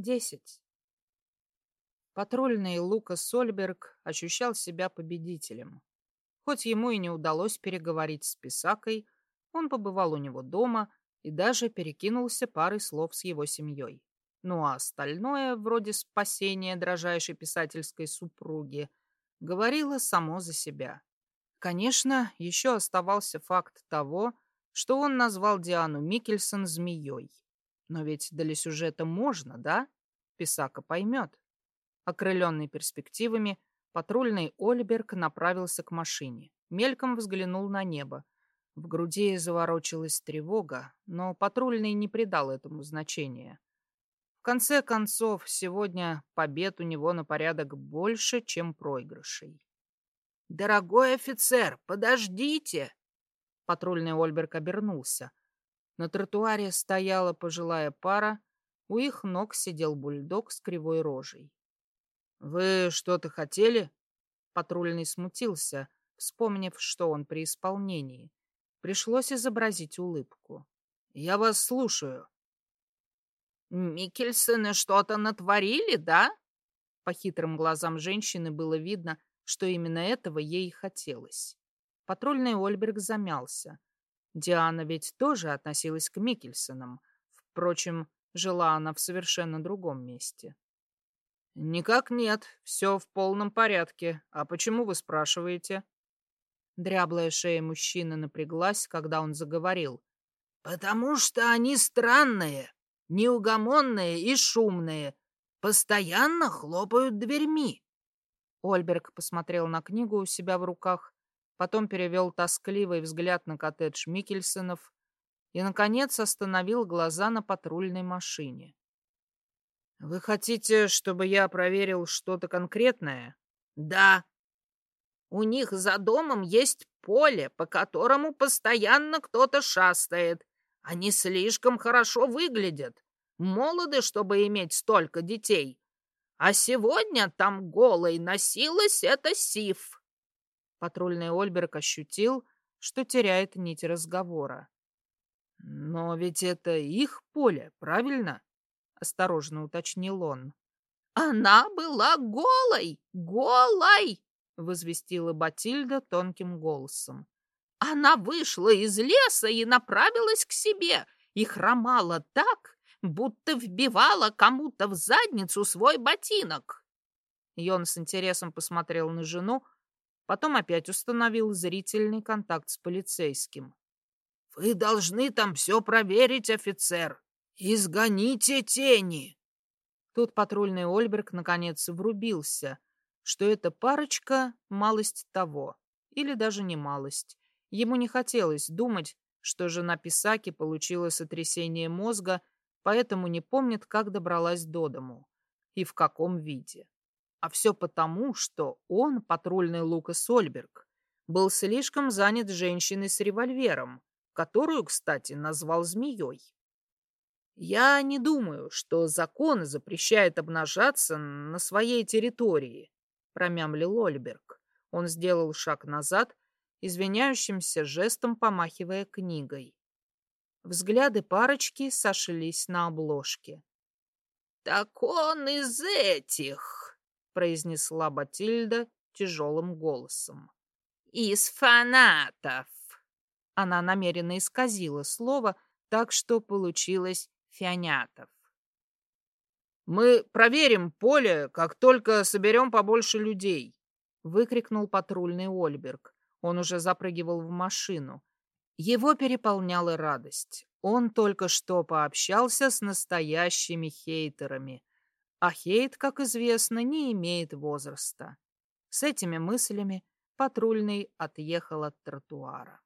Десять. Патрульный Лукас Сольберг ощущал себя победителем. Хоть ему и не удалось переговорить с Писакой, он побывал у него дома и даже перекинулся парой слов с его семьей. Ну а остальное, вроде спасения дрожайшей писательской супруги, говорило само за себя. Конечно, еще оставался факт того, что он назвал Диану Микельсон змеей. Но ведь для сюжета можно, да? Писака поймет. Окрыленный перспективами, патрульный Ольберг направился к машине. Мельком взглянул на небо. В груди заворочилась тревога, но патрульный не придал этому значения. В конце концов, сегодня побед у него на порядок больше, чем проигрышей. «Дорогой офицер, подождите!» Патрульный Ольберг обернулся. На тротуаре стояла пожилая пара, у их ног сидел бульдог с кривой рожей. «Вы что-то хотели?» Патрульный смутился, вспомнив, что он при исполнении. Пришлось изобразить улыбку. «Я вас слушаю». «Микельсоны что-то натворили, да?» По хитрым глазам женщины было видно, что именно этого ей хотелось. Патрульный Ольберг замялся. Диана ведь тоже относилась к Микельсонам. Впрочем, жила она в совершенно другом месте. «Никак нет, все в полном порядке. А почему вы спрашиваете?» Дряблая шея мужчины напряглась, когда он заговорил. «Потому что они странные, неугомонные и шумные. Постоянно хлопают дверьми. Ольберг посмотрел на книгу у себя в руках, потом перевел тоскливый взгляд на коттедж Микельсонов и, наконец, остановил глаза на патрульной машине. «Вы хотите, чтобы я проверил что-то конкретное?» «Да. У них за домом есть поле, по которому постоянно кто-то шастает. Они слишком хорошо выглядят, молоды, чтобы иметь столько детей. А сегодня там голой носилась эта Сив. Патрульный Ольберг ощутил, что теряет нить разговора. «Но ведь это их поле, правильно?» — осторожно уточнил он. «Она была голой! Голой!» — возвестила Батильда тонким голосом. «Она вышла из леса и направилась к себе, и хромала так, будто вбивала кому-то в задницу свой ботинок. Йон с интересом посмотрел на жену, потом опять установил зрительный контакт с полицейским. «Вы должны там все проверить, офицер! Изгоните тени!» Тут патрульный Ольберг наконец врубился, что эта парочка — малость того, или даже не малость. Ему не хотелось думать, что жена Писаки получила сотрясение мозга поэтому не помнит, как добралась до дому и в каком виде. А все потому, что он, патрульный Лукас Ольберг, был слишком занят женщиной с револьвером, которую, кстати, назвал змеей. Я не думаю, что закон запрещает обнажаться на своей территории, промямлил Ольберг. Он сделал шаг назад, извиняющимся жестом помахивая книгой. Взгляды парочки сошлись на обложке. «Так он из этих!» — произнесла Батильда тяжелым голосом. «Из фанатов!» Она намеренно исказила слово, так что получилось «фианятов». «Мы проверим поле, как только соберем побольше людей», — выкрикнул патрульный Ольберг. Он уже запрыгивал в машину. Его переполняла радость. Он только что пообщался с настоящими хейтерами. А хейт, как известно, не имеет возраста. С этими мыслями патрульный отъехал от тротуара.